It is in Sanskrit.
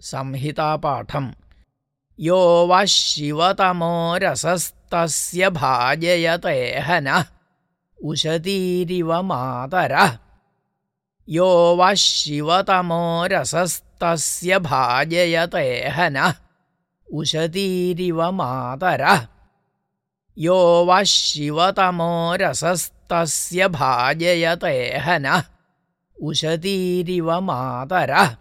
संहितापाठम्। यो वः शिवतमो रसस्तस्य भाजयते हनः उशतीरिव मातरः यो वः शिवतमो रसस्तस्य भाजयते हनः उशतीरिव मातरः यो वः शिवतमो रसस्तस्य भाजयते हनः उशतीरिव मातरः